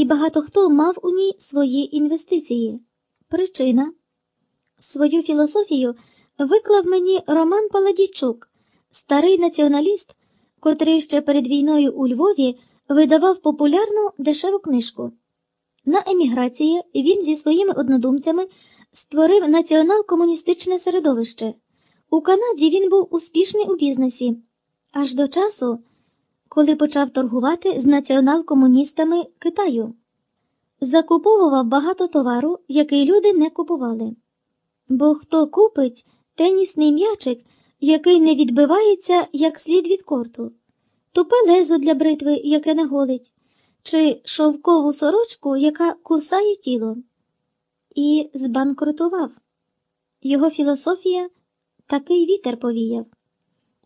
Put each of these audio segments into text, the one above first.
і багато хто мав у ній свої інвестиції. Причина свою філософію виклав мені Роман Паладійчук, старий націоналіст, котрий ще перед війною у Львові видавав популярну дешеву книжку. На еміграції він зі своїми однодумцями створив націонал-комуністичне середовище. У Канаді він був успішний у бізнесі, аж до часу, коли почав торгувати з націонал-комуністами Китаю. Закуповував багато товару, який люди не купували. Бо хто купить тенісний м'ячик, який не відбивається як слід від корту, тупе лезо для бритви, яке не голить, чи шовкову сорочку, яка кусає тіло, і збанкрутував. Його філософія такий вітер повіяв.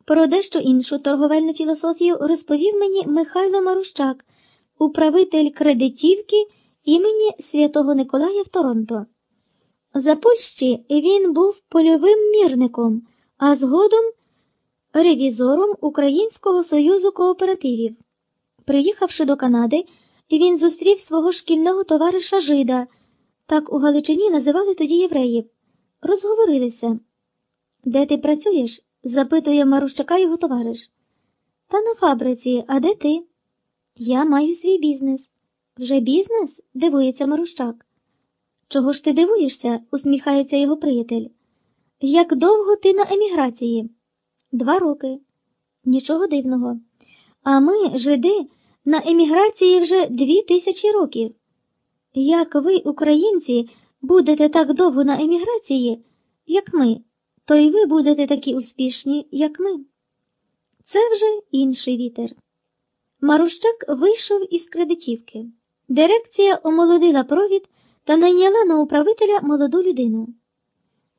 Про дещо іншу торговельну філософію розповів мені Михайло Марущак, управитель кредитівки імені Святого Николая в Торонто. За Польщі він був польовим мірником, а згодом ревізором Українського союзу кооперативів. Приїхавши до Канади, він зустрів свого шкільного товариша Жида, так у Галичині називали тоді євреїв. Розговорилися. Де ти працюєш? Запитує Марущака його товариш. Та на фабриці, а де ти? Я маю свій бізнес. Вже бізнес? дивується Марущак. Чого ж ти дивуєшся? усміхається його приятель. Як довго ти на еміграції? Два роки. Нічого дивного. А ми, жиди, на еміграції вже дві тисячі років. Як ви, українці, будете так довго на еміграції, як ми, то й ви будете такі успішні, як ми. Це вже інший вітер. Марущак вийшов із кредитівки. Дирекція омолодила провід та найняла на управителя молоду людину.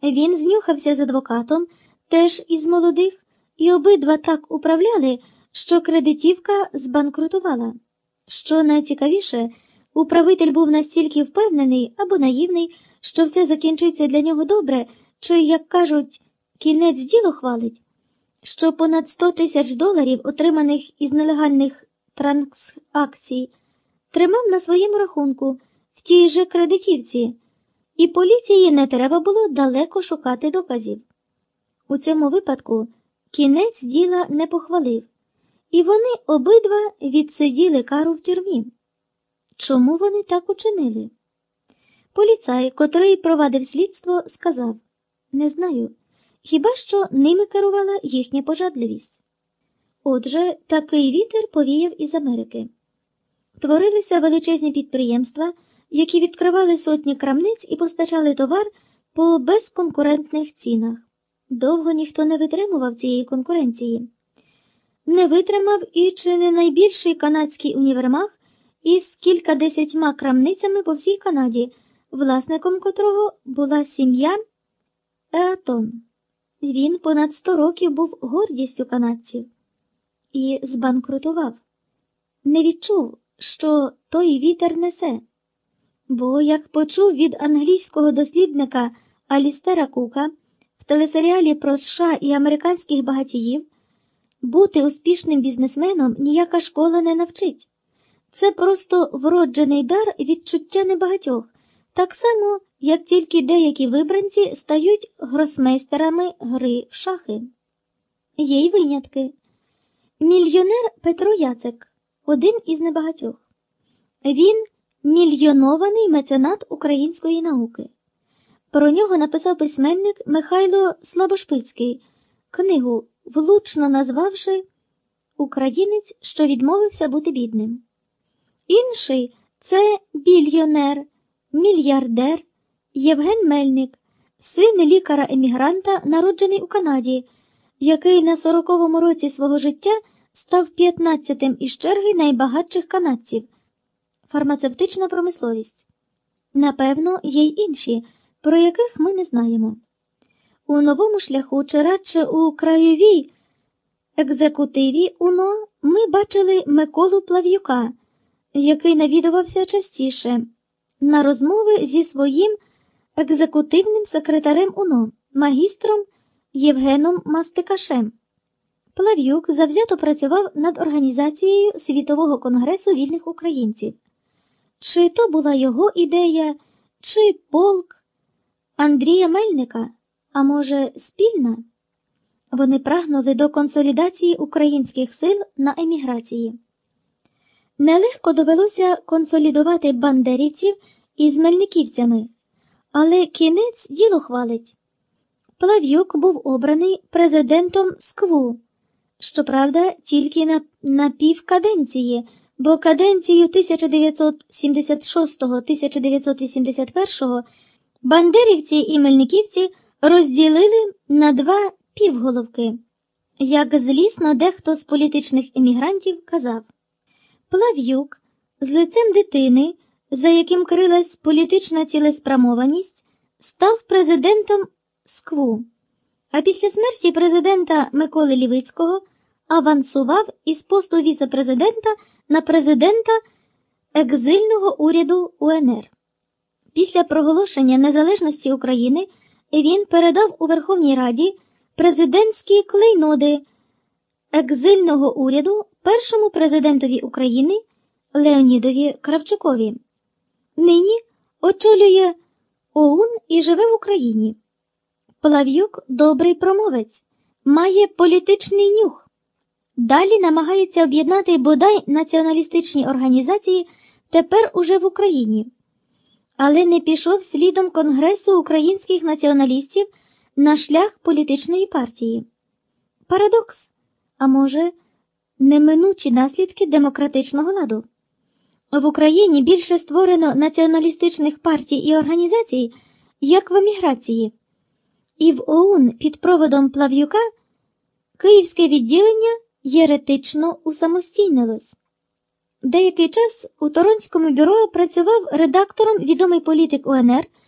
Він знюхався з адвокатом, теж із молодих, і обидва так управляли, що кредитівка збанкрутувала. Що найцікавіше, управитель був настільки впевнений або наївний, що все закінчиться для нього добре, чи, як кажуть, кінець діло хвалить, що понад 100 тисяч доларів, отриманих із нелегальних транзакцій, тримав на своєму рахунку в тій же кредитівці, і поліції не треба було далеко шукати доказів. У цьому випадку кінець діла не похвалив, і вони обидва відсиділи кару в тюрмі. Чому вони так учинили? Поліцай, котрий провадив слідство, сказав Не знаю, хіба що ними керувала їхня пожадливість. Отже, такий вітер повіяв із Америки. Творилися величезні підприємства, які відкривали сотні крамниць і постачали товар по безконкурентних цінах. Довго ніхто не витримував цієї конкуренції. Не витримав і чи не найбільший канадський універмаг із кількадесятьма крамницями по всій Канаді, власником котрого була сім'я Еатон. Він понад сто років був гордістю канадців і збанкрутував. Не відчув, що той вітер несе. Бо, як почув від англійського дослідника Алістера Кука в телесеріалі про США і американських багатіїв, бути успішним бізнесменом ніяка школа не навчить. Це просто вроджений дар відчуття небагатьох, так само, як тільки деякі вибранці стають гросмейстерами гри в шахи. Є й винятки. Мільйонер Петро Яцек один із небагатьох. Він мільйонований меценат української науки. Про нього написав письменник Михайло Слабошпицький книгу, влучно назвавши Українець, що відмовився бути бідним. Інший це більйонер, мільярдер Євген Мельник, син лікаря-емігранта, народжений у Канаді, який на сороковому році свого життя став 15-тим із черги найбагатших канадців. Фармацевтична промисловість. Напевно, є й інші, про яких ми не знаємо. У новому шляху, чи радше у краєвій екзекутиві УНО ми бачили Миколу Плав'юка, який навідувався частіше на розмови зі своїм екзекутивним секретарем УНО, магістром Євгеном Мастикашем. Плав'юк завзято працював над організацією Світового конгресу вільних українців. чи то була його ідея, чи полк Андрія Мельника, а може, спільна? Вони прагнули до консолідації українських сил на еміграції. Нелегко довелося консолідувати бандерівців із мельниківцями, але кінець діло хвалить. Плав'юк був обраний президентом СКВУ, щоправда, тільки на, на півкаденції, бо каденцію 1976-1981 бандерівці і мельниківці розділили на два півголовки, як злісно дехто з політичних емігрантів казав. Плав'юк з лицем дитини, за яким крилась політична цілеспрямованість, став президентом СКВУ, а після смерті президента Миколи Лівицького авансував із посту віце-президента на президента екзильного уряду УНР. Після проголошення незалежності України він передав у Верховній Раді президентські клейноди екзильного уряду першому президентові України Леонідові Кравчукові. Нині очолює ОУН і живе в Україні. Плав'юк добрий промовець, має політичний нюх. Далі намагається об'єднати бодай націоналістичні організації тепер уже в Україні, але не пішов слідом Конгресу українських націоналістів на шлях політичної партії. Парадокс, а може, неминучі наслідки демократичного ладу. В Україні більше створено націоналістичних партій і організацій, як в еміграції, і в ОУН під проводом Плав'юка Київське відділення єретично усамостійнилось. Деякий час у Торонському бюро працював редактором відомий політик УНР